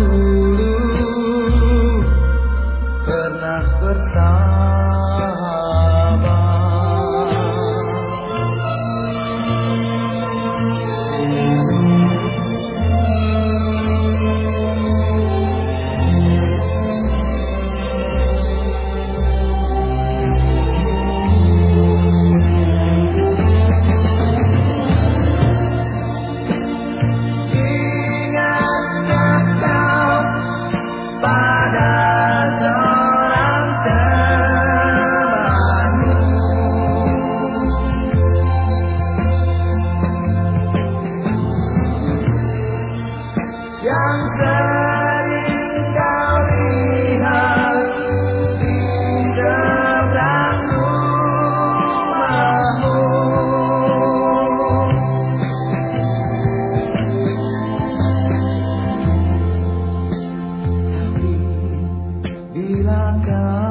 dulu. Pernah bersama God.